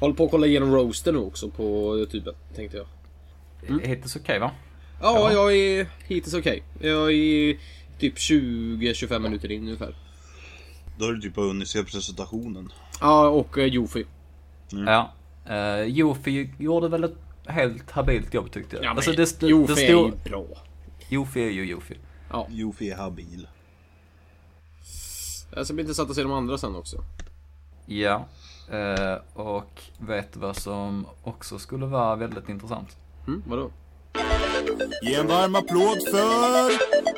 Håller på att kolla igenom roaster nu också på Youtube, tänkte jag. Mm. Hittills okej okay, va? Ja, ja, jag är hittills okej. Okay. Jag är typ 20-25 minuter in ungefär. Då har du typ hunnit se presentationen. Ja, och uh, Jofi. Mm. Ja. Uh, Jofi gjorde väl ett helt habilt jobb tyckte jag. Ja, alltså, det, det, Jofi det stod... är ju bra. Jofi är ju Jofi. Ja. Jofi är habil. Det ska bli intressant att se de andra sen också. Ja. Uh, och vet vad som också skulle vara väldigt intressant? Mm, vadå? Ge en varm applåd för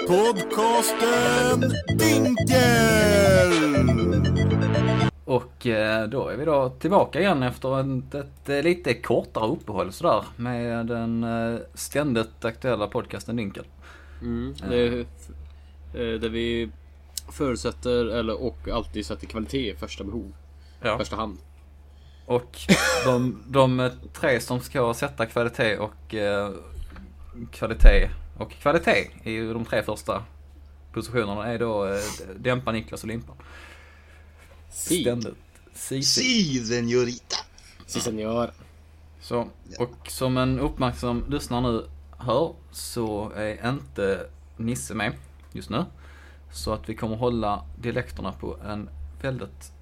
podcasten Dinkel! Och eh, då är vi då tillbaka igen efter ett, ett, ett lite kortare uppehåll sådär med den eh, ständigt aktuella podcasten Dinkel. Mm, det är, där vi förutsätter eller och alltid sätter kvalitet i första behov. Ja. Första hand. Och de, de tre som ska sätta kvalitet och eh, kvalitet och kvalitet i de tre första positionerna är då eh, Dämpa, Niklas och Limpan. Si. Ständigt. Si, si senorita. Si senor. Så, och som en uppmärksam lyssnare nu hör så är inte Nisse med just nu. Så att vi kommer hålla dialekterna på en väldigt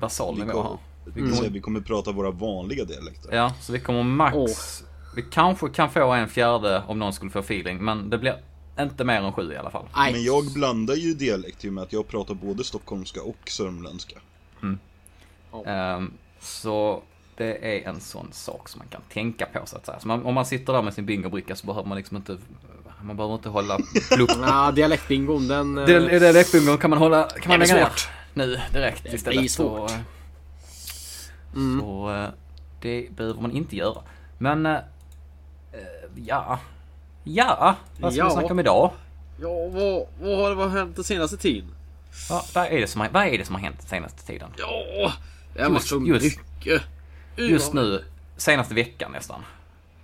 basal nivå här. Vi kommer, mm. vi kommer prata våra vanliga dialekter. Ja, så vi kommer max... Oh. Vi kanske kan få en fjärde om någon skulle få feeling, men det blir inte mer än sju i alla fall. Nej. Men jag blandar ju dialekt i och med att jag pratar både stockholmska och sörmländska. Mm. Oh. Um, så det är en sån sak som man kan tänka på så att säga. Så man, om man sitter där med sin bingobricka så behöver man liksom inte man behöver inte hålla plupp. Ja, dialektbingon den... Dialektbingon kan man hålla, kan man lägga ner nu direkt det istället. Det blir svårt. Så, mm. så eh, det behöver man inte göra. Men, äh, ja. Ja, vad ska ja. vi snacka om idag? Ja, vad, vad har det hänt den senaste tiden? Ja, vad, är det som, vad är det som har hänt den senaste tiden? Ja, det har varit så just, mycket. Just nu, senaste veckan nästan.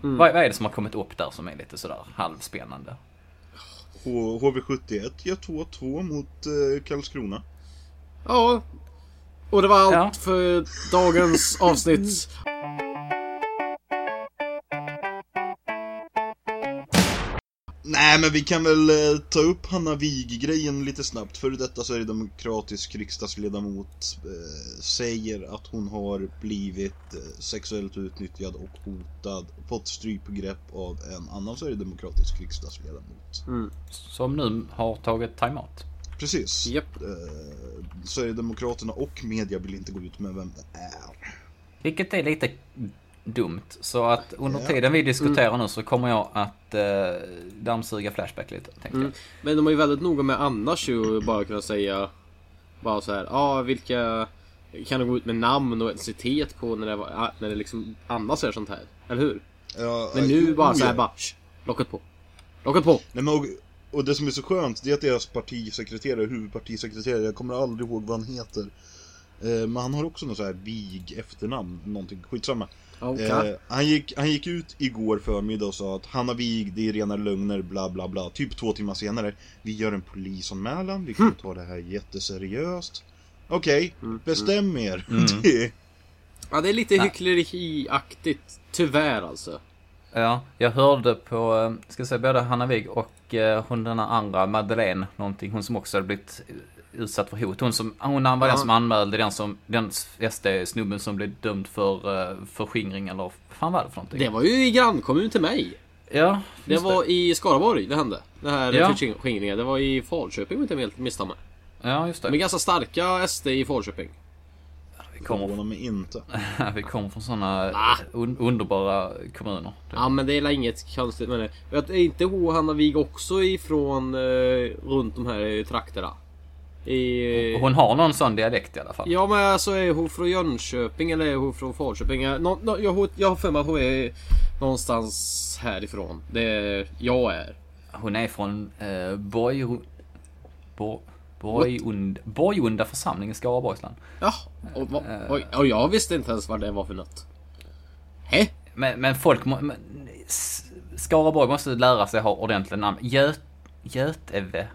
Mm. Vad, vad, är det som har kommit upp där som är lite sådär halvspännande? HV71 gör 2-2 mot eh, Karlskrona. Ja. Och det var allt ja. för dagens avsnitt. Nej men vi kan väl eh, ta upp Hanna Wig-grejen lite snabbt. För detta Sverigedemokratisk riksdagsledamot eh, säger att hon har blivit eh, sexuellt utnyttjad och hotad. Fått stryp på grepp av en annan Sverigedemokratisk riksdagsledamot. Mm. Som nu har tagit timeout. Precis. Yep. Eh, Sverigedemokraterna och media vill inte gå ut med vem det är. Vilket är lite dumt. Så att under ja. tiden vi diskuterar mm. nu så kommer jag att eh, dammsuga Flashback lite. Mm. Jag. Men de är ju väldigt noga med annars ju bara kunna säga bara så här, ja ah, vilka kan du gå ut med namn och etnicitet på när det, var, när det liksom annars är sånt här? Eller hur? Ja, men nu uh, bara oh, så här, bara, locket på. Locket på! Nej, men, och, det som är så skönt det är att deras partisekreterare, huvudpartisekreterare, jag kommer aldrig ihåg vad han heter. Eh, men han har också något så här vig efternamn, någonting, skitsamma. Okay. Eh, han, gick, han gick ut igår förmiddag och sa att Hanna Wig, det är rena lögner, bla bla bla. Typ två timmar senare, vi gör en polisanmälan, vi kommer mm. ta det här jätteseriöst. Okej, okay, mm, bestäm mm. er. Mm. ja, det är lite hyckleriaktigt, tyvärr alltså. Ja, jag hörde på, eh, ska säga både Hanna Wig och eh, hon den andra, Madeleine, någonting, hon som också hade blivit utsatt för hot. Hon, som, hon var den som anmälde den som, den SD-snubben som blev dömd för uh, förskingring eller vad fan var det för någonting? Det var ju i grannkommun till mig. Ja. Det var i Skaraborg det hände. Det här ja. förskingringen. Det var i Falköping om inte jag misstar mig. Ja, just det. De är ganska starka SD i Falköping. Vi kommer från, inte. vi kommer från sådana ah. un underbara kommuner. Ja men det är inget konstigt med det. Är inte Hanna Wig också ifrån eh, runt de här trakterna? I... Hon har någon sån dialekt i alla fall. Ja men alltså är hon från Jönköping eller är hon från Falköping? Nå, nå, jag, jag har för mig att hon är någonstans härifrån. Det är jag är. Hon är från eh, Borg... Bo, Borgund, Borgunda församling i Skaraborgs län. Ja, och, och, och, jag visste inte ens vad det var för något. Hä? Men, men folk men, Skaraborg måste lära sig ha ordentliga namn. Göt, Göteve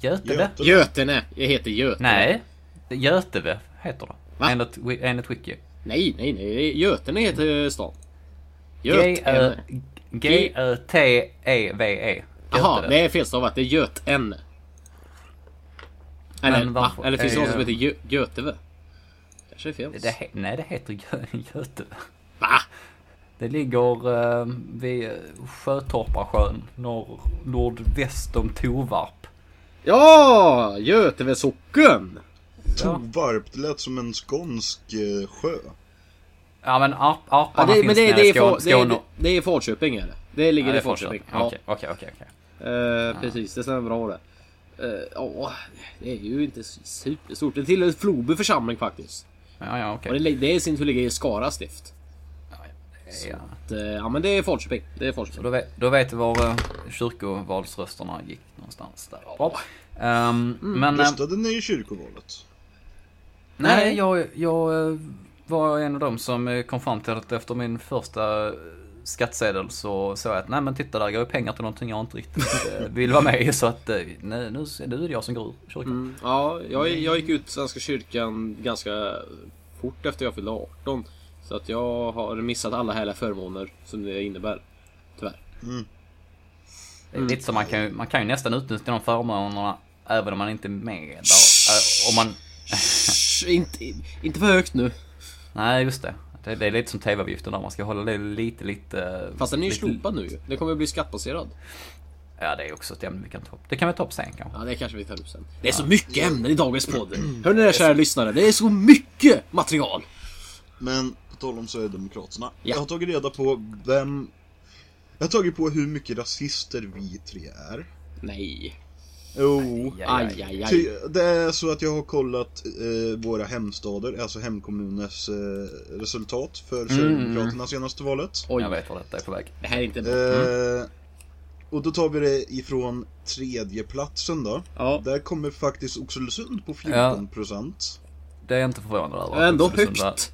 Göteve? Götene. Jag heter Götene. Nej. Göteve heter det. Va? Enligt, enligt Wiki. Nej, nej, nej. Götene heter stan. G-Ö- Götene. G-Ö-T-E-V-E. Jaha, det är felstavat. Det är Götene. Eller, varför Eller finns det något som heter Gö Göteve? Kanske är fel. Det, nej, det heter Gö- Göte. Va? Det ligger eh, vid Sjötorparsjön, norr, nordväst om Tovarp. Ja! Göteve socken! Tovarp, det lät som en skånsk eh, sjö. Ja men ap, aparna Ja, det, finns men det, nere det, i är, Skåne. Det, är, Skåne. det är Falköping är det. Det ligger Ja, det i Falköping. Okej, okej. okej. Eh, Precis, det stämmer bra det. Eh, Ja, det är ju inte superstort. Det tillhör Floby församling faktiskt. Ja, ja, okej. Och det, det är sin tur ligger i Skara stift. Ja. Att, eh, Ja men det är Falköping. Det är Så Falköping. då vet, då vet vi var uh, kyrkovalsrösterna gick någonstans där. Bra. Ehm, men... eh, Röstade ni i kyrkovalet? nej, jag, jag var en av dem som kom fram till att efter min första skattsedel så såg jag att nej men titta där går ju pengar till någonting jag inte riktigt eh, vill vara med i så att eh, nej, nu, nu är det jag som går ur kyrkan. Mm, ja, jag, jag gick ut Svenska kyrkan ganska fort efter jag fyllde 18. Så att jag har missat alla härliga förmåner som det innebär. Tyvärr. Det är Lite så man kan, ju- man kan ju nästan utnyttja de förmånerna även om man inte är med där. Eh, Om man... Shh, inte, inte för högt nu. Nej, just det. Det, det är lite som tv-avgiften där, man ska hålla det lite, lite... Fast den är ju lite- slopad nu. Den kommer att bli skattbaserad. Ja, det är också ett ämne vi kan ta upp. Det kan vi ta upp sen kanske. Ja, det kanske vi tar upp sen. Det är så mycket ämnen i dagens podd. Hör ni det kära lyssnare? Det är så mycket material. Men på tal om Sverigedemokraterna. Ja. Jag har tagit reda på vem... Jag har tagit på hur mycket rasister vi tre är. Nej. Jo. Aj, aj, aj. Ty, det är så att jag har kollat eh, våra hemstader, alltså hemkommuners eh, resultat för Sverigedemokraterna senaste valet. Oj, Jag vet var detta är på väg. det här är inte bra. Mm. Eh, och då tar vi det ifrån tredje platsen då. Ja. Där kommer faktiskt Oxelösund på 14 procent. Det är jag inte förvånad över. Ja. Ändå Oxelösund högt.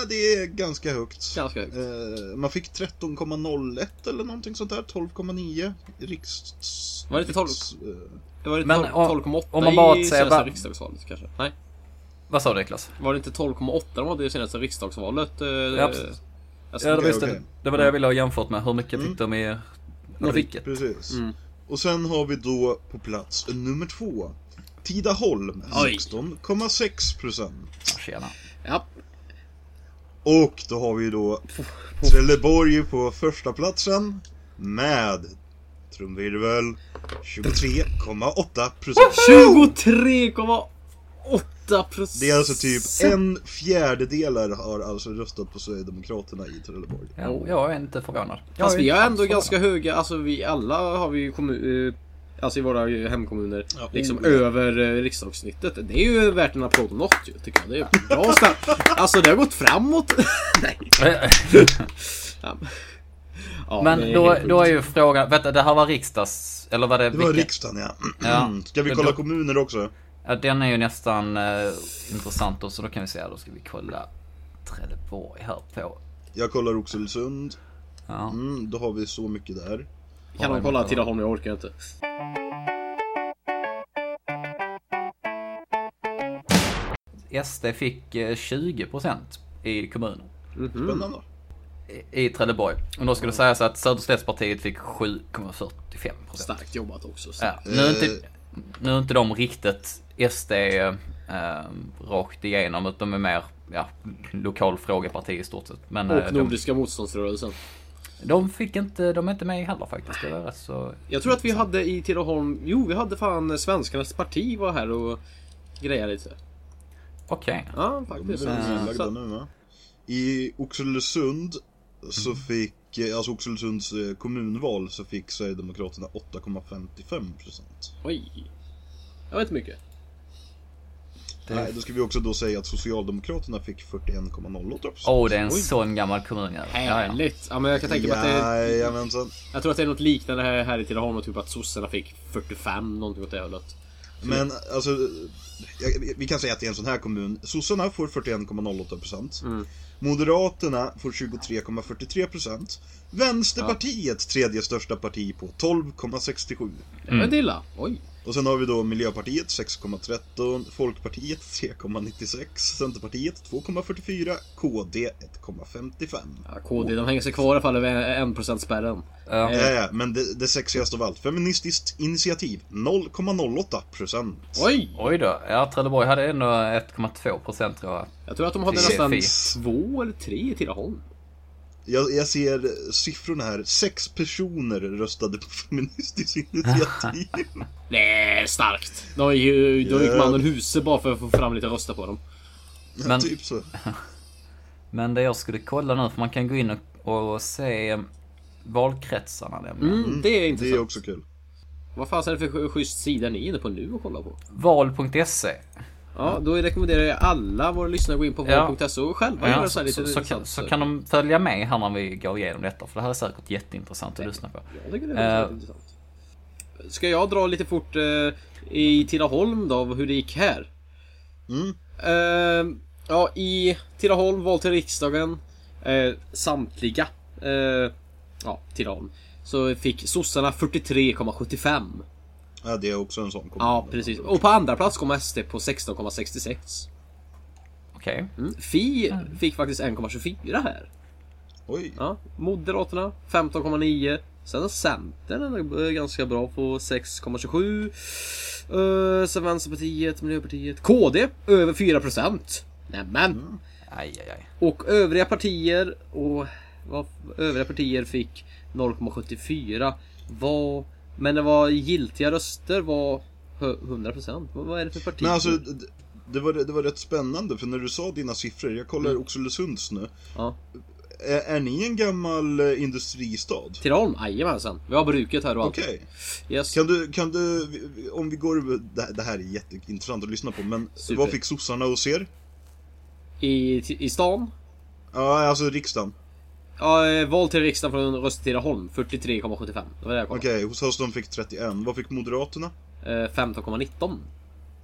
Ja, det är ganska högt. Ganska högt. Eh, man fick 13,01 eller någonting sånt där. 12,9 i riks... Var det inte 12? eh, Det var inte 12 om- 12,8 om man bara i säger senaste bara- riksdagsvalet kanske? Nej. Vad sa du Niklas? Var det inte 12,8 de hade i senaste riksdagsvalet? eh, Ja, precis. alltså, Ja, det, visste, okej. det var det jag ville ha jämfört med. Hur mycket fick de i De fick- riket? Precis. Mm. Och sen har vi då på plats nummer två. Tidaholm, Oj. 16,6 procent. Tjena. Ja. Och då har vi då Trelleborg på första platsen med trumvirvel 23,8 procent. 23,8 procent. Det är alltså typ en fjärdedelar har alltså röstat på Sverigedemokraterna i Trelleborg. Ja, jag är inte förvånad. Jag Fast är vi har ändå ganska höga, alltså vi alla har vi ju kommu- eh, Alltså i våra hemkommuner, Ja, liksom oh, över eh, riksdagssnittet. Det är ju värt en applåd om något ju, tycker jag. Det är bra snabbt. Alltså det har gått framåt. Nej. Ja. Ja, Men då, då är ju frågan, vänta det här var riksdags... Eller var det... Det var vilka- riksdagen ja. Ja. Ska vi kolla då- kommuner också? Ja, den är ju nästan eh, intressant och så då kan vi se, då ska vi kolla Trelleborg här på. Jag kollar Oxelösund. Ja. Mm, då har vi så mycket där. Kan de kolla Tidaholm? Jag orkar inte. SD fick eh, 20% i kommunen. Mhm. Spännande. I, I Trelleborg. Och då ska det sägas att Söderslättspartiet fick 7,45%. Starkt jobbat också. Så. Ja, nu, är inte, Eh. nu är inte de riktigt SD eh, rakt igenom, utan de är mer ja, lokal frågeparti i stort sett. Men eh, Och de, Nordiska motståndsrörelsen. De fick inte, de är inte med heller faktiskt. Det var så... Jag tror att vi hade i Tidaholm, jo vi hade fan Svenskarnas parti var här och grejade lite. Okej. Ja De är faktiskt. Ja. nedlagda Så, nu va? I Oxelösund så Mm. fick, eh, alltså Oxelösunds eh, kommunval så fick Sverigedemokraterna 8,55 procent. oj. Jag vet inte mycket. Nej, då ska vi också då säga att Socialdemokraterna fick 41,08 procent. Åh, oh, det är en Oj. sån gammal kommun. Ja, ja, ja. Härligt! Ja men jag kan tänka mig att det Jajamensan. Jag tror att det är något liknande här, här i Tidaholm typ att sossarna fick 45, någonting åt det hållet. Men alltså, jag- vi kan säga att det är en sån här kommun. Sossarna får 41,08 procent. Mm. Moderaterna får 23,43 procent. Vänsterpartiet, tredje största parti, på 12,67. Det var illa. Oj. Och sen har vi då Miljöpartiet 6,13, Folkpartiet 3,96, Centerpartiet 2,44, KD 1,55. Ja, KD, de hänger sig kvar i alla fall över 1%-spärren. Ja. Ja, ja, men det, det sexigaste av allt, Feministiskt initiativ 0,08%. Oj! Oj då. Ja, Trelleborg hade ändå 1,2 procent tror jag. Jag tror att de hade nästan fint. två eller tre i Tidaholm. Jag, jag ser siffrorna här, sex personer röstade på Feministiskt initiativ. Det är starkt. Då gick, ju- då gick Ja. mannen Huse bara för att få fram lite röster på dem. Ja, Men- typ så. Men det jag skulle kolla nu, för man kan gå in och, och se eh, valkretsarna nämligen. Mm, det är Det intressant. är också kul. Vad fan är det för schysst sida ni är inne på nu och kolla på? Val.se. Ja, då rekommenderar jag alla våra lyssnare att gå in på Ja. val.se och själva Ja, göra så så, här lite så, så, kan, så kan de följa med här när vi går igenom detta, för det här är säkert jätteintressant att lyssna på. Jag tycker det är intressant. Ska jag dra lite fort eh, i Tidaholm då, hur det gick här? Mm. Eh, ja, i Tidaholm, val till riksdagen. Samtliga. Ja, Tidaholm. Så fick sossarna 43,75. Ja, det är också en sån kommun. Ja, precis. Och på andra plats kom SD på 16,66. Okej. Mm. Fi fick faktiskt 1,24 här. Oj. Ja, Moderaterna 15,9. Sen har Centern är ganska bra på 6,27. Uh, sen Vänsterpartiet, Miljöpartiet, KD över 4%. Nämen! Aj, aj, aj. Och övriga partier och vad övriga partier fick 0,74. Var, men det var giltiga röster var hö- 100%. Vad är det för parti? Men alltså, det, det, var, det var rätt spännande för när du sa dina siffror, jag kollar Mm. Oxelösunds nu. Ja. Är, är ni en gammal eh, industristad? Tidaholm? Jajamensan. Vi har bruket här och allt. Okej. Yes. Kan du, kan du, om vi går, det här, det här är jätteintressant att lyssna på, men Super. vad fick sossarna hos er? I, I stan? Ja, alltså riksdagen. Ja, eh, val till riksdagen från röst Tidaholm 43,75. Det var det jag kollade. Okej, hos oss de fick 31. Vad fick Moderaterna? Eh, 15,19.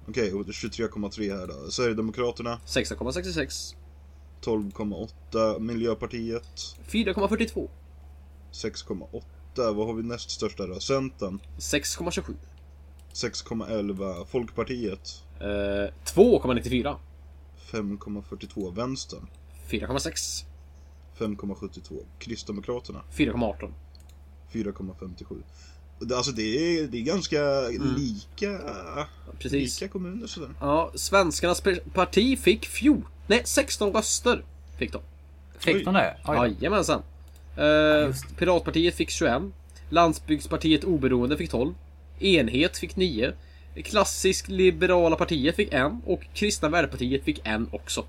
Okej, och 23,3 här då. Sverigedemokraterna 16,66. 12,8. Miljöpartiet 4,42. 6,8. Vad har vi näst största då? Centern 6,27. 6,11. Folkpartiet Eh, 2,94. 5,42. Vänstern 4,6. 5,72. Kristdemokraterna 4,18. 4,57. Det- Alltså det är, det är ganska lika, Mm. Precis. lika kommuner sådär. Ja, Svenskarnas parti fick 14, nej 16 röster. Fick de. Fick de det? Jajamensan. Just Piratpartiet fick 21. Landsbygdspartiet Oberoende fick 12. Enhet fick 9. Klassisk liberala partiet fick en och Kristna Värdepartiet fick en också.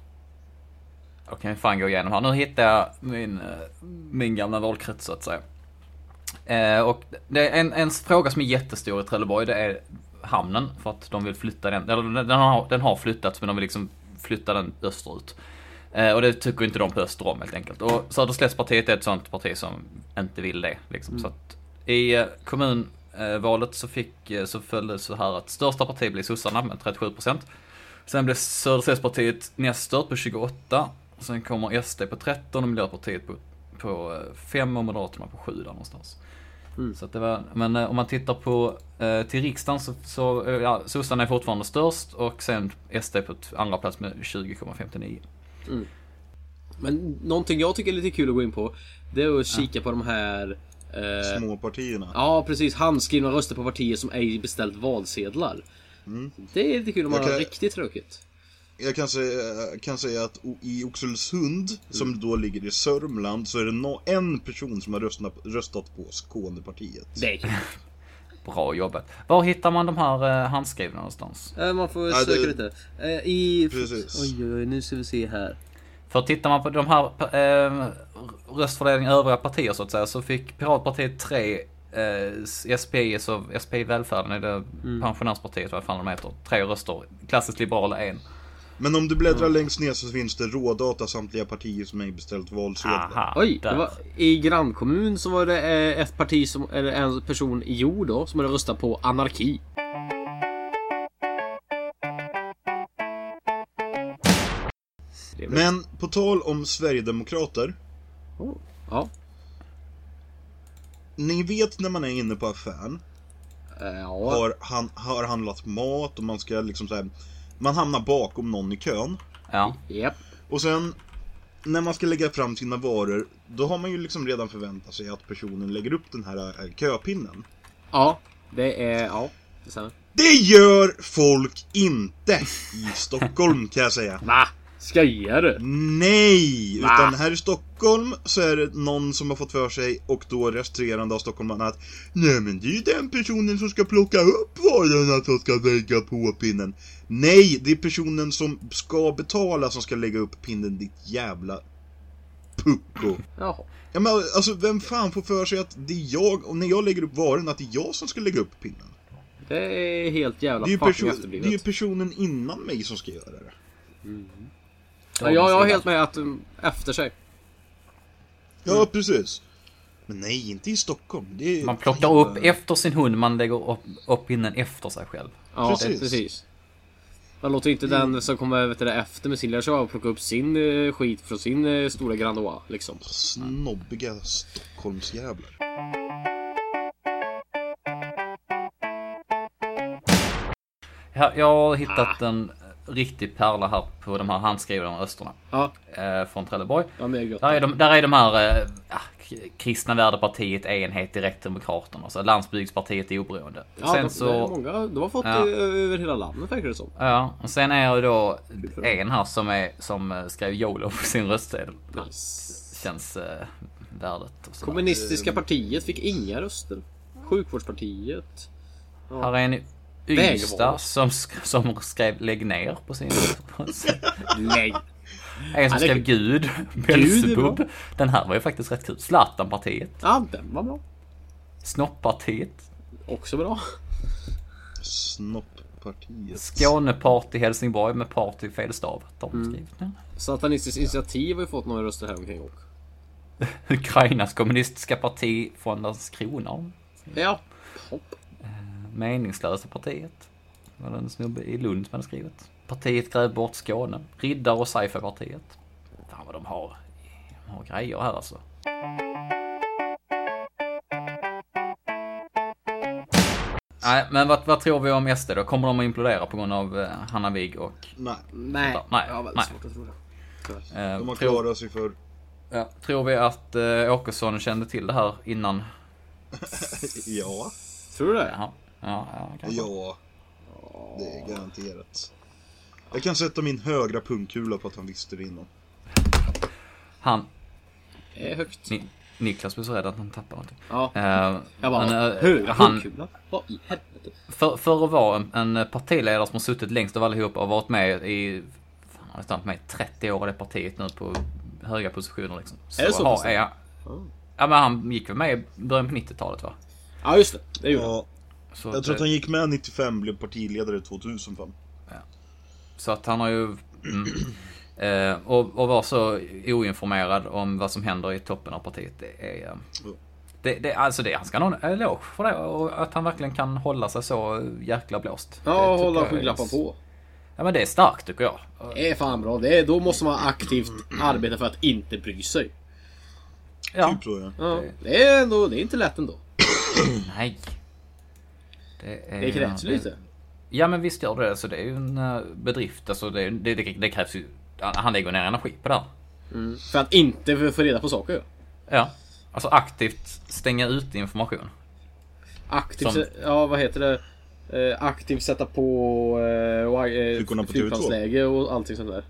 Okej, fan gå igenom här. Nu hittar jag min, eh, min gamla valkrets så att säga. Eh, och det är en, en fråga som är jättestor i Trelleborg, det är hamnen. För att de vill flytta den, eller den har, den har flyttats men de vill liksom flytta den österut. Eh, och det tycker inte de på Öster om helt enkelt. Och Söderslättspartiet är ett sånt parti som inte vill det. Liksom. Så att I eh, kommunvalet så, fick, eh, så föll det så här att största parti blev sossarna med 37%. Sen blev Söderslättspartiet näst stört på 28. Och sen kommer SD på 13 och Miljöpartiet på, på 5 och Moderaterna på 7 där någonstans. Mm. Så att det var, men eh, om man tittar på eh, till riksdagen så, så eh, ja, sossarna är fortfarande störst och sen SD på andra plats med 20,59. Men någonting jag tycker är lite kul att gå in på Det är att kika på de här eh, Småpartierna. Ja precis, handskrivna röster på partier som ej beställt valsedlar Det är lite kul om man Jag har kan- riktigt tråkigt Jag kan säga, kan säga att i Oxelösund, som då ligger i Sörmland, så är det no, en person som har röstat, röstat på Skånepartiet. Det är. Bra jobbat. Var hittar man de här eh, handskrivna någonstans? Eh, Man får Ja, söka det- lite eh, I... Precis. Oj oj nu ska vi se här För tittar man på de här eh, röstfördelningen i övriga partier så att säga så fick Piratpartiet tre eh, SPI, så SPI Välfärden är det pensionärspartiet, vad fan de heter, tre röster. Klassiskt liberala en. Men om du bläddrar längst ner så finns det rådata samtliga partier som ej beställt valsedlar. Aha, Oj, det var, i grannkommun så var det eh, ett parti som, eller en person i jord då, som hade röstat på anarki. Men på tal om Sverigedemokrater. Oh, ja. Ni vet när man är inne på affären. Eh, Ja. har, han, har handlat mat och man ska liksom så här, Man hamnar bakom någon i kön. Ja. Japp. Och sen när man ska lägga fram sina varor, då har man ju liksom redan förväntat sig att personen lägger upp den här eh, köpinnen. Ja. Det är... Ja. Det stämmer. Det gör folk inte i Stockholm kan jag säga. Va? Skojar du? Nej! Va? Utan här i Stockholm så är det någon som har fått för sig och då resterande av stockholmarna att Nej men det är ju den personen som ska plocka upp varorna som ska lägga på pinnen. Nej, det är personen som ska betala som ska lägga upp pinnen ditt jävla pucko. Jaha. Ja men alltså vem fan får för sig att det är jag, och när jag lägger upp varorna, att det är jag som ska lägga upp pinnen? Det är helt jävla Det är fucking perso- det är efterblivet. ju personen innan mig som ska göra det. Ja, jag, jag är helt med att um, efter sig. Ja, precis. Men nej, inte i Stockholm. Det är Man plockar upp efter sin hund, man lägger upp, upp pinnen efter sig själv. Ja, Precis. precis. Man låter inte den som kommer vet du, det, efter med sin lilla show plocka upp sin eh, skit från sin eh, stora Granois liksom. Snobbiga Stockholmsjävlar. Jag har hittat en riktig pärla här på de här handskrivna rösterna. Ja, Eh, från Trelleborg. ja. Där är de, där är de här eh, ja, k- Kristna Värdepartiet, Enhet, Direktdemokraterna, så Landsbygdspartiet Oberoende. Ja, sen de, så... det är många, de har fått Ja. över hela landet verkar det som. Ja, och sen är det då en här som, är, som eh, skrev YOLO på sin röstsedel. Nice. Känns eh, värdet. Kommunistiska partiet fick inga röster. Sjukvårdspartiet. Här är en. Ystad som, som skrev lägg ner på sin. Nej. En som skrev Gud, Belsebub. Den här var ju faktiskt rätt kul. Zlatanpartiet, Ja, den var bra. Snoppartiet, Också bra. Snopppartiet. Skånepart i Helsingborg med part i fel stav. Har Mm. Satanistiskt initiativ har ju fått några röster här omkring också. Ukrainas kommunistiska parti från Landskrona. Ja. Hopp. Meningslösa partiet. Det var en snubbe i Lund som hade skrivit. Partiet gräv bort Skåne. Riddar och sci-fi-partiet. Fan vad de har, de har grejer här alltså. Nej, men vad, vad tror vi om SD då? Kommer de att implodera på grund av eh, Hanna Wigg och... Nej, Nej. Nej, Jag har väldigt nej. svårt att tro det. Eh, de har tror, klarat sig för... ja, tror vi att eh, Åkesson kände till det här innan? Ja. Tror du det? Jaha. Ja, ja, kanske. Ja. Det är garanterat. Jag kan sätta min högra pungkula på att han visste det innan. Han, Det är högt. Ni, Niklas blev så rädd att han tappade någonting. Ja. Eh, Jag bara, men, eh, högra han, handkulan? Vad i helvete? för, för att vara en, en partiledare som har suttit längst av allihopa och varit med i, fan, han har nästan varit med i 30 år i det partiet nu på höga positioner liksom. Är det så har, pass? är, Ja men han gick väl med i början på 90-talet va? Ja, just det. Det gjorde han. Ja, Så, jag tror att eh, han gick med 95, blev partiledare 2005. så att han har ju... Mm, eh, och, och vara så oinformerad om vad som händer i toppen av partiet, det är... eh, Det, det, alltså det, han ska ha en eloge för det och att han verkligen kan hålla sig så jäkla blåst. Ja, Det hålla skygglappan på. Ja men det är starkt tycker jag. Det är fan bra. Det är, då måste man aktivt arbeta för att inte bry sig. Ja. Typ så ja. Ja, det är ändå, det är inte lätt ändå. Nej. Det, är, Det krävs det- lite. Ja men visst gör det. Så det är ju en eh, bedrift. Alltså det, det, det, det krävs ju... Han lägger ner energi på det här. För att inte få reda på saker. Ja. Alltså aktivt stänga ut information. Aktivt, Som- ja vad heter det? Eh, aktivt sätta på eh, och, eh, Fickorna på TV2. flygplansläge och allting sånt där.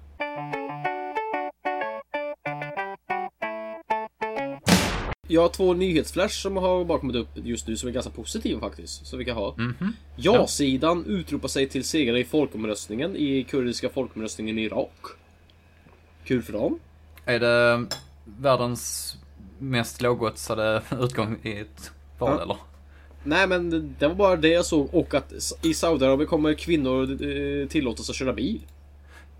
Jag har två nyhetsflash som har bara kommit upp just nu som är ganska positiva faktiskt. Som vi kan ha. Mhm. Ja-sidan utropar sig till segrare i folkomröstningen i kurdiska folkomröstningen i Irak. Kul för dem. Är det världens mest lågoddsade utgång i ett val Ja. eller? Nej men det- det var bara det jag såg och att i Saudiarabien kommer kvinnor eh, tillåtas att köra bil.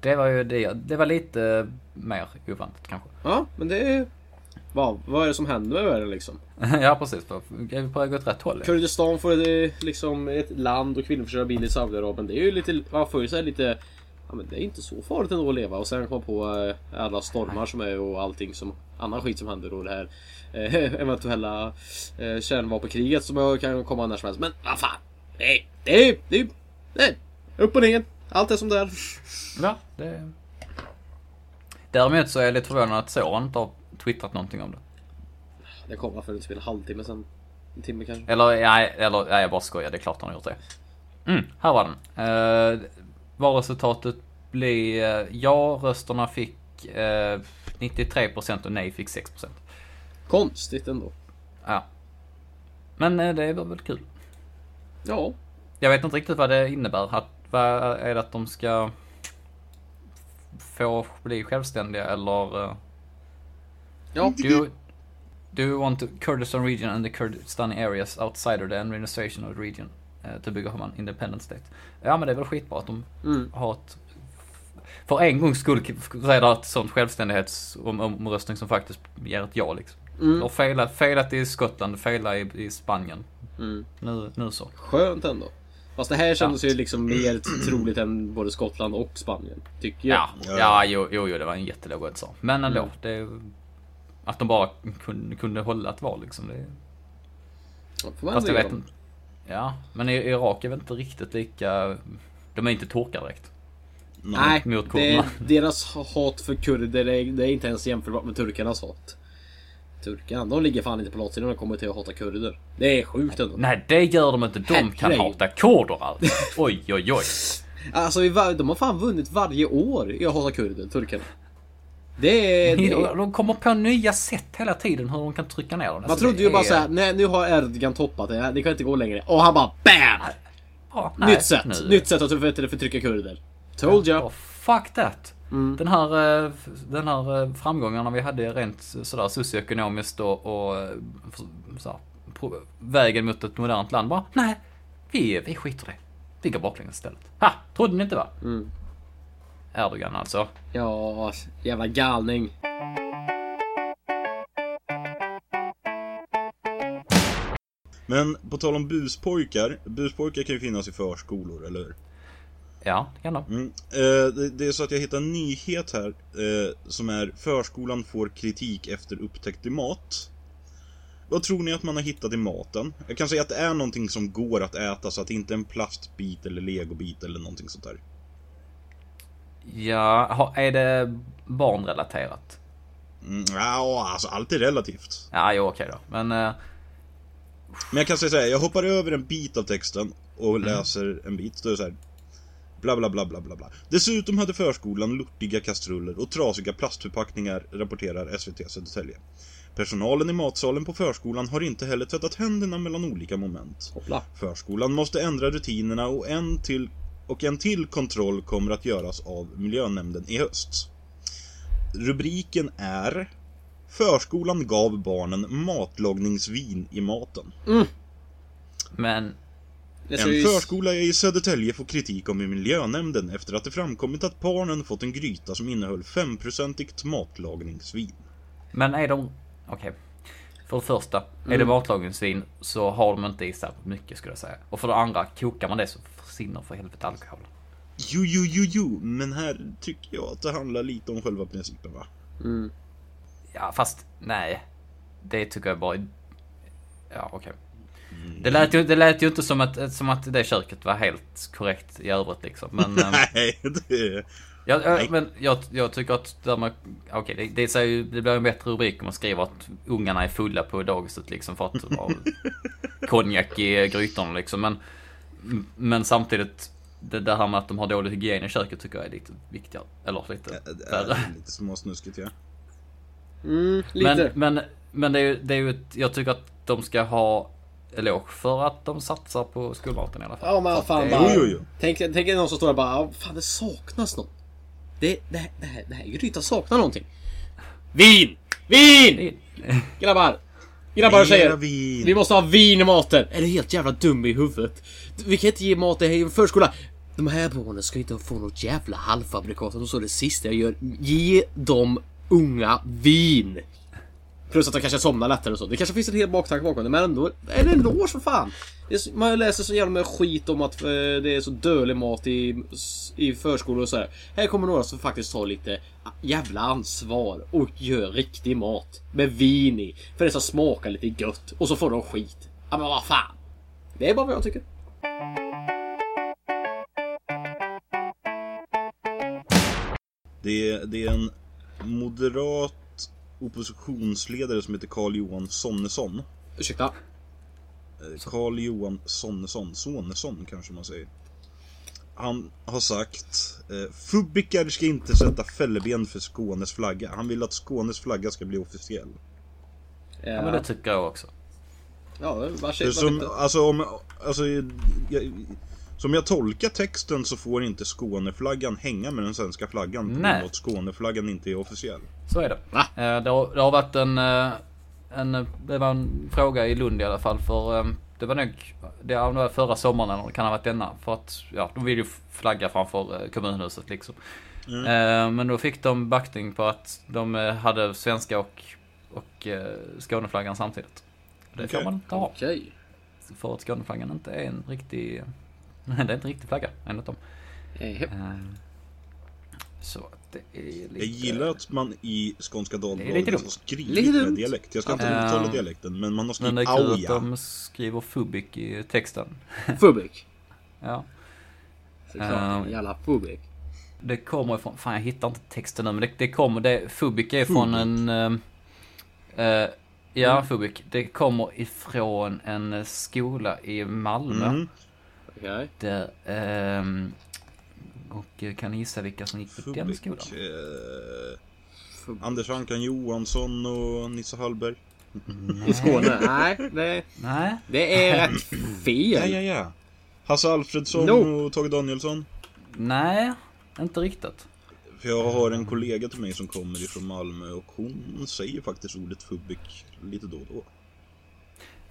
Det var ju det. Det var lite mer oväntat kanske. Ja, men det är... Vad, är det som händer med världen liksom? ja precis. Är vi på väg åt rätt håll? Kurdistan får eh, liksom ett land och kvinnor får köra bil i Saudiarabien. Det är ju lite, man får ju säga lite... Ja men det är inte så farligt ändå att leva och sen komma på eh, alla stormar som är och allting som... Annan skit som händer och det här eh, eventuella eh, kärnvapenkriget som kan komma när som helst. Men vad fan! Nej, det är, nej. Upp och ner. Allt är som det är. Ja, det... Däremot så är jag lite förvånad att Soran inte har twittrat någonting om det. Det kommer för typ en halvtimme sen. En timme kanske. Eller, nej, eller, nej jag bara skojar. Det är klart han har gjort det. Mm, här var den. Uh, valresultatet blev, uh, ja rösterna fick uh, 93% och nej fick 6%. Konstigt ändå. Ja. Men uh, det var väl kul. Ja. Jag vet inte riktigt vad det innebär. Att, vad är det att de ska få bli självständiga eller? Ja. do, you, do you want the Kurdistan region and the Kurdistani areas outside of the administration of the region uh, to become an independent state? Ja men det är väl skitbra att de Mm. har ett för en gångs skull säger det ett sånt självständighetsomröstning som faktiskt ger ett ja liksom. Mm. Och failat, failat i Skottland, failat i, i Spanien. Mm. Nu, nu så. Skönt ändå. Fast det här kändes ju liksom mer troligt än både Skottland och Spanien. Tycker jag. Ja, ja, jo, jo, jo, det var en jättelåg odds. Men ändå, Mm. det, att de bara kunde, kunde hålla ett val liksom. Det, Ja, fast jag vet inte. Ja, men Irak är väl inte riktigt lika... De är inte torkar direkt. Nej, mot det, deras hat för kurder det är, det är inte ens jämförbart med turkarnas hat. Turkarna, de ligger fan inte på latsidan när det kommer till att hata kurder. Det är sjukt ändå. Nej, det gör de inte. De kan Herregud. hata kurder alltså. Oj, oj, oj. Alltså de har fan vunnit varje år i att hata kurder, turkarna. Det är... Det De kommer på nya sätt hela tiden hur de kan trycka ner dem. man Alltså, trodde ju bara är- såhär, nej nu har Erdogan toppat det, det kan inte gå längre. Och han bara BAM! Ja, nej, Nytt sätt, nu- nytt sätt att för- förtrycka kurder. Told ya. Oh, fuck that. Mm. Den här, eh, den här eh, framgångarna vi hade rent sådär socioekonomiskt och, och eh, så här, på vägen mot ett modernt land bara, nej, vi, vi skiter i det. Vi går baklänges istället. Ha! Trodde ni inte va? Mm. Erdogan alltså. Ja, jävla galning. Men på tal om buspojkar, buspojkar kan ju finnas i förskolor, eller hur? Ja, det kan de. Mm. Eh, det, det är så att jag hittar en nyhet här eh, som är Förskolan får kritik efter upptäckt i mat. Vad tror ni att man har hittat i maten? Jag kan säga att det är någonting som går att äta så att det inte är en plastbit eller legobit eller någonting sånt där. Ja, är det barnrelaterat? Mm, ja, alltså allt är relativt. Ja, jo okej då. Men, eh, Men jag kan säga så här, jag hoppar över en bit av texten och läser en bit. Står det så här. Bla bla bla bla bla bla. Dessutom hade förskolan lortiga kastruller och trasiga plastförpackningar, rapporterar SVT Södertälje. Personalen i matsalen på förskolan har inte heller tvättat händerna mellan olika moment. Hoppla. Förskolan måste ändra rutinerna och en till, och en till kontroll kommer att göras av miljönämnden i höst. Rubriken är Förskolan gav barnen matlagningsvin i maten. men Det ska En ju- förskola i Södertälje får kritik av miljönämnden efter att det framkommit att barnen fått en gryta som innehöll 5-procentigt matlagningsvin. Men är de... Okej. För det första, är Mm. det matlagningsvin så har de inte i särskilt mycket skulle jag säga. Och för det andra, kokar man det så försvinner för helvete alkohol. Jo, jo, jo, jo, men här tycker jag att det handlar lite om själva principen va? Mm. Ja, fast nej. Det tycker jag bara... Ja, okej. Det, lät ju, det lät ju inte som att, som att det köket var helt korrekt i övrigt liksom. Men, ehm, Nej, det... jag, men jag, jag tycker att man, okej, det, det, säger ju, det blir en bättre rubrik om man skriver att ungarna är fulla på dagiset liksom för att ha konjak i grytorna liksom. Men, men samtidigt, det, det här med att de har dålig hygien i köket tycker jag är lite viktigare. Eller lite Det värre. är lite småsnuskigt ja. Mm, lite. Men, men, men det är ju, det är ju ett, jag tycker att de ska ha eloge för att de satsar på skolmaten i alla fall. Ja men fan det bara. Jo, jo, jo. Tänk, tänk er någon som står där och bara, "Ja, fan det saknas något. Det, det, här- det, här, det här grytan saknar någonting. Vin! Vin! Grabbar! Grabbar och tjejer! vin. Vi måste ha vin i maten! Är du helt jävla dum i huvudet? Vi kan inte ge mat i en förskola. De här barnen ska inte få något jävla halvfabrikat. Och så det sista jag gör, ge dem unga vin! Plus att de kanske somnar lättare och så. Det kanske finns en hel baktanke bakom det, men ändå. En eloge för fan! Så, man läser så jävla mycket skit om att eh, det är så dölig mat i, i förskolor och sådär. Här kommer några som faktiskt tar lite jävla ansvar och gör riktig mat. Med vin i. För det ska smaka lite gött. Och så får de skit. Ja men vad fan! Det är bara vad jag tycker. Det, det är en moderat oppositionsledare som heter Carl Johan Sonnesson. Ursäkta. Eh, Carl Johan Sonnesson, Sonesson kanske man säger. Han har sagt eh, Fubikar ska inte sätta fälleben för Skånes flagga. Han vill att Skånes flagga ska bli officiell. Ja, men det tycker jag också. Ja, För varsågod. som, alltså, om, alltså, jag, som jag tolkar texten så får inte Skåneflaggan hänga med den svenska flaggan på Nej. att Skåneflaggan inte är officiell. Så är det. Va? Eh, Det har, det har varit en, eh, en, det var en fråga i Lund i alla fall för eh, det var nog, det var förra sommaren eller det kan ha varit denna. För att, ja, de vill ju flagga framför kommunhuset liksom. Eh, Men då fick de backning på att de hade svenska och, och Skåneflaggan samtidigt. Det får Okej. man inte ha. Okej. För att Skåneflaggan inte är en riktig, det är inte en riktig flagga enligt dem. Eh, Eh, Så det är lite... Jag gillar att man i Skånska Det är lite Dagbladet dumt. har skrivit Lite med dumt. dialekt. Jag ska inte Ja. uttala dialekten, men man har Men det skrivit är kul att auja. de skriver Fubik i texten. Fubik. Ja. Såklart. Ehm. Jävla Fubik. Det kommer ifrån, fan jag hittar inte texten nu men det, det kommer, det, Fubik är från en... eh, eh, ja, Mm. Fubik. Det kommer ifrån en eh, skola i Malmö. Mm. Okej. Där, ehm, och eh, kan ni gissa vilka som gick på den Fubik, skolan? eh, Fubik. Anders Ankan Johansson och Nisse Hallberg. I Skåne? Nej, det, Nej, det är rätt Ja, fel. ja, ja. Hasse Alfredsson No. och Tage Danielsson. nej, inte riktigt. För jag har en kollega till mig som kommer ifrån Malmö och hon säger faktiskt ordet Fubik lite då och då.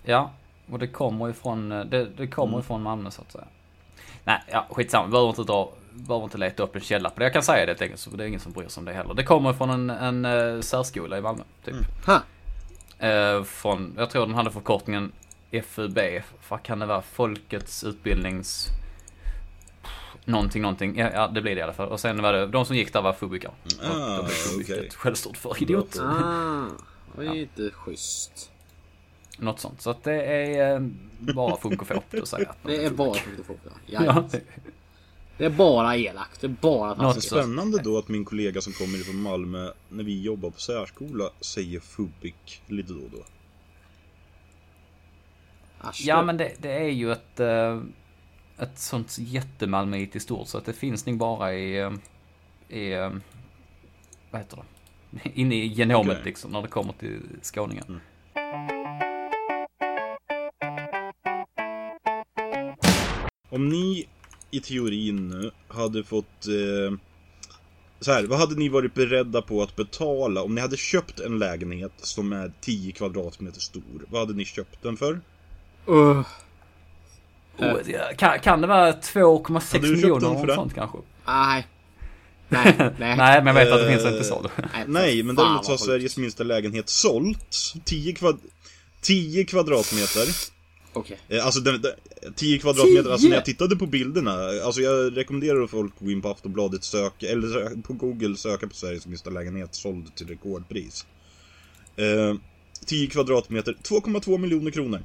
Ja, och det kommer ifrån, eh, det, det kommer ifrån Malmö så att säga. Nej, ja skitsamma. Behöver inte dra, behöver inte leta upp en källa på det. Jag kan säga det helt enkelt, så det är ingen som bryr sig om det heller. Det kommer från en, en uh, särskola i Malmö, typ. Ha. Eh, från, jag tror de hade förkortningen FUB. Vad kan det vara? Folkets utbildnings... Någonting, någonting. Ja, ja, det blir det i alla fall. Och sen var det, de som gick där var fubikar. Och Ah, då blev fubik okej. ett skällsord för idiot. Ah, det var inte schysst. Något sånt. Så att det är eh, bara funkofåp att säga. att de Det är bara Fubik. Ja. Ja, Det är bara elakt. Det är bara Något taskigt. Spännande då att min kollega som kommer ifrån Malmö, när vi jobbar på särskola, säger Fubik lite då och då. Asch, Ja men det, det är ju ett, eh, ett sånt jättemalmöitiskt ord så att det finns nog bara i, eh, i vad heter det? Inne i genomet Okej. liksom när det kommer till skåningar. Om ni i teorin nu hade fått... Eh, så här, vad hade ni varit beredda på att betala om ni hade köpt en lägenhet som är 10 kvadratmeter stor? Vad hade ni köpt den för? Uh, Oh, ja, kan, kan det vara 2,6 Hade du köpt miljoner eller för något det? sånt kanske? nej. Nej, nej. Nej men jag vet att det finns Eh, en till salu. Nej, men däremot så har Sveriges minsta lägenhet sålt 10, kvad 10 kvadratmeter. Okej. Eh, Alltså den, den, 10 kvadratmeter, alltså 10? när jag tittade på bilderna, alltså jag rekommenderar folk att gå in på Aftonbladet söka, eller på Google söka på Sveriges minsta lägenhet såld till rekordpris. Eh, 10 kvadratmeter, 2,2 miljoner kronor.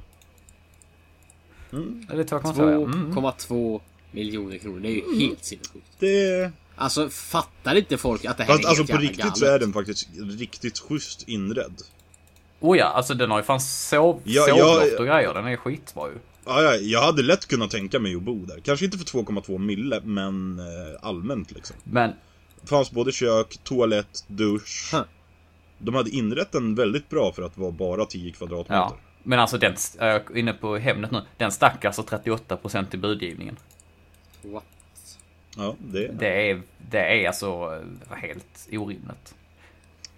Eller 2,2 ja. Mm. 2,2 miljoner kronor. Det är ju helt sinnessjukt. Det... Alltså fattar inte folk att det här Fast är alltså helt på jävla riktigt galet? så är den faktiskt riktigt schysst inredd. Oh ja, alltså den har ju fan sov, Ja, sovloft ja, och grejer. Den är skitbra ju. Ja, ja, jag hade lätt kunnat tänka mig att bo där. Kanske inte för 2,2 mille, men eh, allmänt liksom. Men Det fanns både kök, toalett, dusch. Huh. De hade inrett den väldigt bra för att vara bara 10 kvadratmeter. ja. Men alltså den, jag är inne på Hemnet nu. Den stack alltså 38% i budgivningen. What? Ja, det. Det är, det är alltså eh, helt orimligt.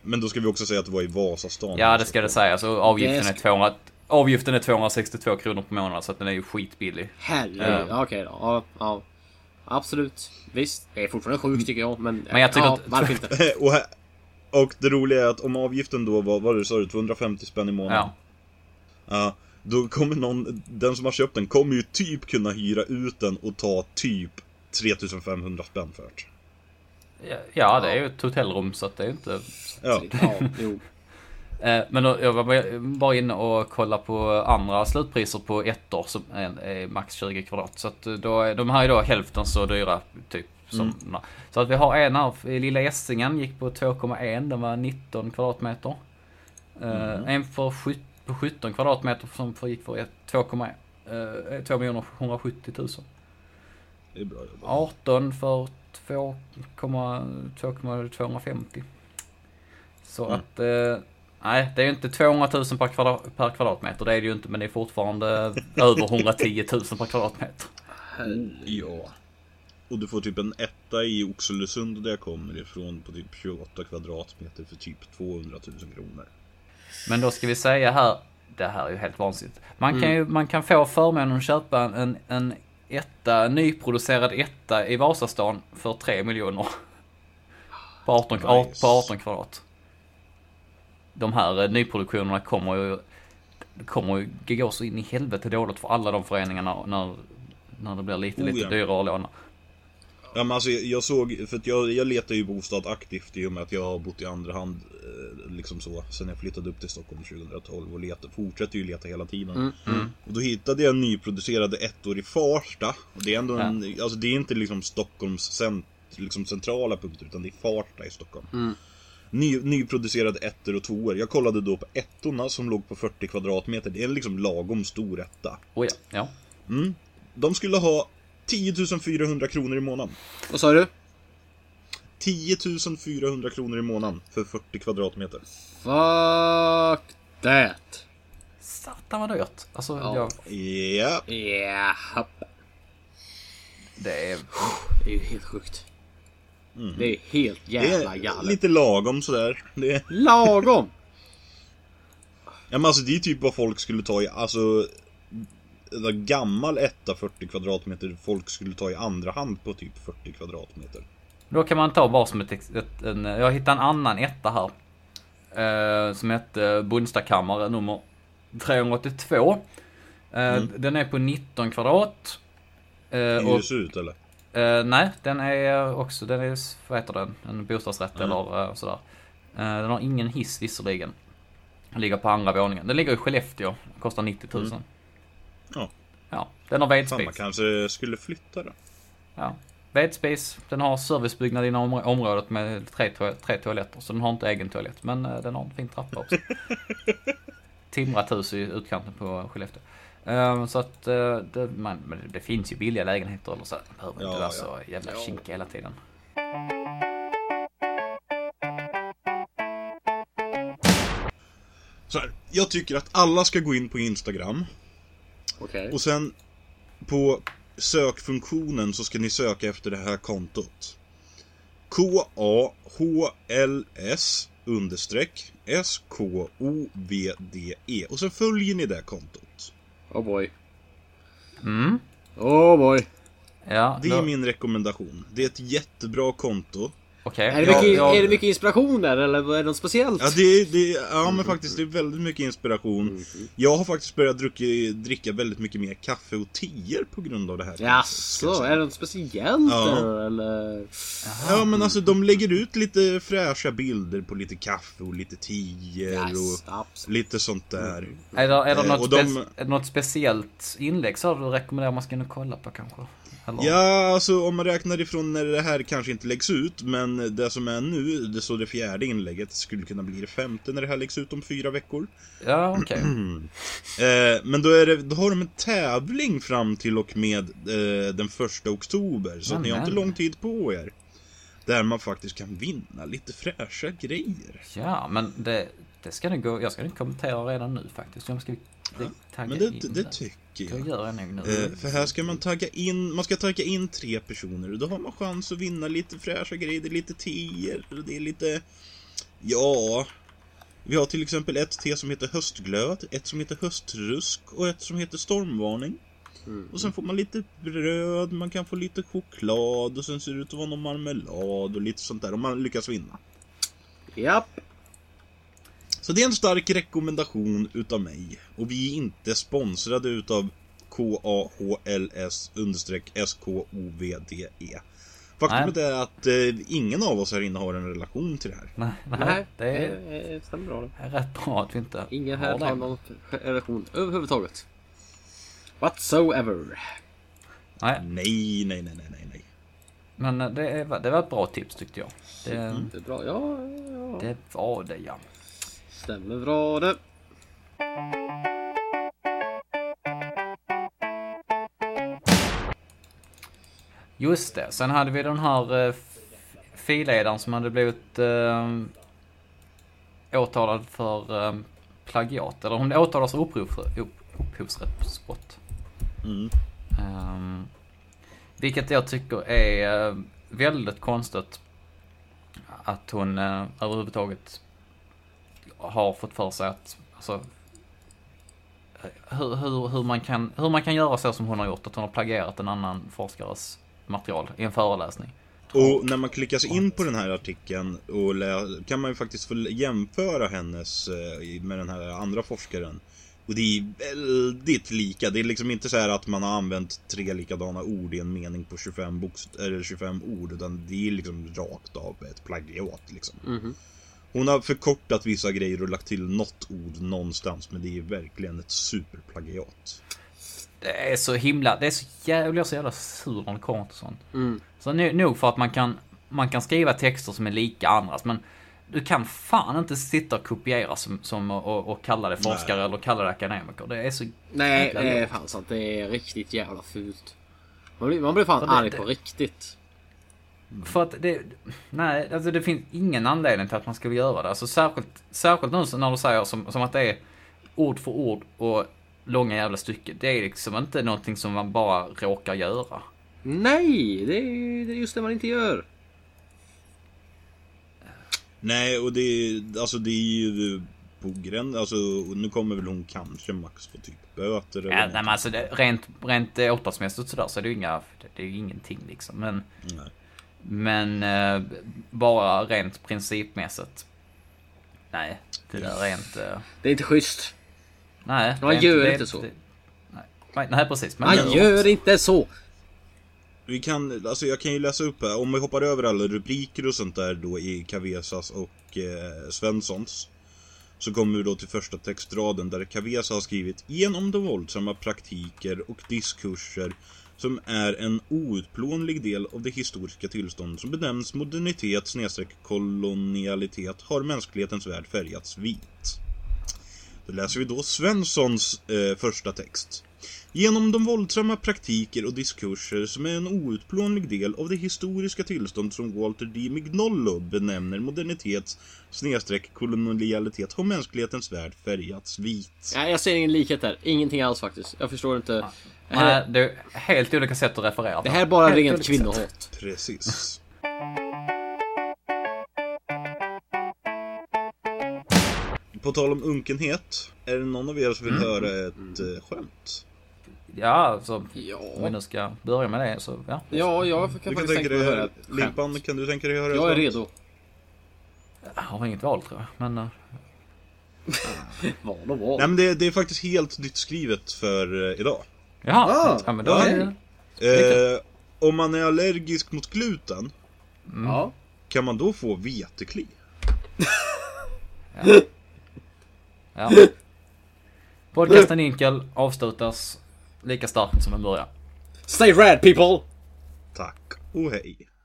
Men då ska vi också säga att det var i Vasastan. Ja, det ska det säga. Så avgiften är ska- 200, avgiften är 262 kronor på månaden så att den är ju skitbillig. Herregud. Ja. Okej då. Ja, ja. Absolut. Visst. Det är fortfarande sjukt tycker jag. Men, Men jag tycker ja, att- varför inte? och, här, och det roliga är att om avgiften då var, vad sa du, 250 spänn i månaden? Ja. Ja, då kommer någon, den som har köpt den kommer ju typ kunna hyra ut den och ta typ 3500 spänn för det. Ja, Ja, det är ju ett hotellrum så att det är inte... Ja. Jo. Eh, Men då, jag var bara- inne och kollade på andra slutpriser på ettor som är, max 20 kvadrat. Så att då är, de här är då hälften så dyra, typ Som, Så att vi har en här, lilla Essingen gick på 2,1, den var 19 kvadratmeter. Eh, En för på 17 kvadratmeter som för, gick för ett- 2,1 eh, 2 170 000. Det är bra jobbat. 18 för 2,250. Så Mm. att, eh, nej det är ju inte 200 000 per, kvadra, per kvadratmeter, det är det ju inte, men det är fortfarande över 110 000 per kvadratmeter. Ja. Och du får typ en etta i Oxelösund där jag kommer ifrån på typ 28 kvadratmeter för typ 200 000 kronor. Men då ska vi säga här, det här är ju helt vansinnigt. Man kan ju, man kan få förmånen att köpa en, en etta, nyproducerad etta i Vasastan för 3 miljoner. På 18, Nice. på 18 kvadrat. De här eh, nyproduktionerna kommer ju, kommer ju gå så in i helvete dåligt för alla de föreningarna när, när det blir lite, Oh, lite ja. dyrare att låna. Ja men alltså jag såg, för att jag, jag letar ju bostad aktivt i och med att jag har bott i andra hand eh, liksom så sen jag flyttade upp till Stockholm 2012 och letar, fortsätter ju leta hela tiden. Och då hittade jag nyproducerade ettor i Farsta. Och det är ändå en, alltså det är inte liksom Stockholms cent, liksom centrala punkter utan det är Farsta i Stockholm. Ny, nyproducerade ettor och tvåor. Jag kollade då på ettorna som låg på 40 kvadratmeter. Det är en liksom lagom stor etta. Oh ja, ja. De skulle ha 10 400 kronor i månaden. Vad sa du? 10 400 kronor i månaden för 40 kvadratmeter. Fuck that. Satan vad dyrt. Alltså, Ja. jag, Ja, Ja. det är... Det är ju helt sjukt. Det är helt jävla galet. lite lagom sådär. Det är, Lagom! ja men alltså det är typ vad folk skulle ta i, alltså en gammal etta 40 kvadratmeter folk skulle ta i andra hand på typ 40 kvadratmeter. Då kan man ta bara som ett, ett en, jag hittade en annan etta här. Eh, som hette Bondstakammare nummer 382. Eh, Den är på 19 kvadrat. Eh, och, Hyres ut eller? eh, nej, den är också, den är, vad heter den? En bostadsrätt eller eh, sådär. Eh, den har ingen hiss visserligen. Den ligger på andra våningen. Den ligger i Skellefteå. Kostar 90 000. Ja. Ja, den har Fan man vedspis. kanske skulle flytta då. Ja. Vedspis. Den har servicebyggnad inom områ- området med tre, to- tre toaletter. Så den har inte egen toalett. Men eh, den har en fin trappa också. Timrat hus i utkanten på Skellefteå. Eh, så att eh, det, man, det finns ju billiga lägenheter eller så. Det behöver inte Ja, vara ja. så jävla kinkiga hela tiden. Så här, jag tycker att alla ska gå in på Instagram Okej. och sen på sökfunktionen så ska ni söka efter det här kontot. K-A-H-L-S understreck S-K-O-V-D-E och sen följer ni det kontot. Oh boy. Mm. Oh boy. Ja, Det är då- min rekommendation. Det är ett jättebra konto. Okej. Är det, jag- mycket, jag- är det mycket inspiration där eller är det något speciellt? Ja, det, det, ja men faktiskt det är väldigt mycket inspiration. Jag har faktiskt börjat dricka, dricka väldigt mycket mer kaffe och teer på grund av det här. Jaså, är det något speciellt Ja. där, eller? Ja men alltså de lägger ut lite fräscha bilder på lite kaffe och lite teer Yes, och absolut. lite sånt där. Är det, är, det Eh, något de- är det något speciellt inlägg så du rekommenderar man ska nu kolla på kanske? Eller? Ja, alltså om man räknar ifrån när det här kanske inte läggs ut, men det som är nu, det så det fjärde inlägget, skulle kunna bli det femte när det här läggs ut om fyra veckor. Ja, okej. Eh, men då, är det, då har de en tävling fram till och med eh, den första oktober, så ni har inte lång tid på er. Där man faktiskt kan vinna lite fräscha grejer. Ja, men det, det ska nog gå. Jag ska kommentera redan nu faktiskt. Jag ska det, tagga Men det, in det tycker Det jag. gör jag nog nu. Eh, för här ska man tagga in, man ska tagga in tre personer och då har man chans att vinna lite fräscha grejer, det är lite teer, och det är lite... Ja... Vi har till exempel ett te som heter höstglöd, ett som heter höstrusk och ett som heter stormvarning. Och sen får man lite bröd, man kan få lite choklad och sen ser det ut att vara någon marmelad och lite sånt där om man lyckas vinna. Japp. Så det är en stark rekommendation utav mig. Och vi är inte sponsrade utav KAHLS SKOVDE. Faktumet är att eh, ingen av oss här inne har en relation till det här. Nej, nej, det är, det är- stämmer bra det. är rätt bra att vi inte Ingen här har någon relation överhuvudtaget. Whatsoever. Nej, Nej, nej, nej, nej, nej, nej. Men eh, det, är- det var ett bra tips tyckte jag. Det, Det är bra. Ja, ja, ja. det var det ja. Stämmer bra det. Just det, sen hade vi den här eh, filledaren som hade blivit eh, åtalad för eh, plagiat. Eller hon åtalas för upprov, upp, upphovsrättsbrott. Mm. Ehm, vilket jag tycker är eh, väldigt konstigt. Att hon uh, överhuvudtaget har fått för sig att, alltså, hur, hur, hur, man kan, hur man kan göra så som hon har gjort. Att hon har plagierat en annan forskares material i en föreläsning. Och när man klickar sig in på den här artikeln och lä- kan man ju faktiskt få jämföra hennes eh, med den här andra forskaren. Och det är väldigt lika. Det är liksom inte så här att man har använt tre likadana ord i en mening på 25, bokst- eller 25 ord. Utan det är liksom rakt av ett plagiat liksom. Mhm. Hon har förkortat vissa grejer och lagt till något ord någonstans. Men det är verkligen ett superplagiat. Det är så himla, det är så jävla, jag blir så jävla sur när det kommer till sånt. Mm. Så nu- nog för att man kan, man kan skriva texter som är lika andras, men du kan fan inte sitta och kopiera som, som och, och kalla det forskare Nej. eller kalla det akademiker. Det är så... Nej, det är fan sant. Det är riktigt jävla fult. Man blir, man blir fan det- arg det- på riktigt. För att det, nej, alltså det finns ingen anledning till att man skulle göra det. Alltså särskilt, särskilt nu när du säger som, som att det är ord för ord och långa jävla stycken. Det är liksom inte någonting som man bara råkar göra. Nej, det är, det är just det man inte gör. Nej, och det är, alltså det är ju på gräns, alltså nu kommer väl hon kanske max få typ böter eller Ja, nej, men alltså det, rent, rent åtalsmässigt sådär så är det ju inga, det är ju ingenting liksom. Men, Nej. Men eh, bara rent principmässigt. Nej, det där är inte... Det är inte schysst. Nej. Man det är gör det är inte så. det- nej, nej, nej, precis. Men Man det- gör inte så. Vi kan, alltså jag kan ju läsa upp här, om vi hoppar över alla rubriker och sånt där då i Kavesas och eh, Svenssons. Så kommer vi då till första textraden där Kavesa har skrivit Genom de våldsamma praktiker och diskurser som är en outplånlig del av det historiska tillstånd som benämns modernitet snedstreck kolonialitet har mänsklighetens värld färgats vit. Då läser vi då Svenssons eh, första text. Genom de våldsamma praktiker och diskurser som är en outplånlig del av det historiska tillstånd som Walter D. Mignolo benämner modernitet snedstreck kolonialitet har mänsklighetens värld färgats vit. Nej, jag ser ingen likhet där. Ingenting alls faktiskt. Jag förstår inte. Det här, Nej, det är helt olika sätt att referera det här är bara Helt rent kvinnohat. Precis. På tal om unkenhet, är det någon av er som vill höra ett eh, skämt? Ja, alltså, om vi Ja. nu ska börja med det så, ja. Ja, jag kan Du kan faktiskt tänka att höra ett Limpan, kan du tänka dig höra Jag är redo. Jag har inget val tror jag, men... eh, Val och val. Nej men det, det är faktiskt helt nytt skrivet för eh, idag. Jaha, Ah, ja, men då ja. är det... Eh, om man är allergisk mot gluten, Ja. kan man då få vetekli? Ja. Podcasten Inkel avslutas lika starkt som den börjar. Stay rad people! Tack och hej.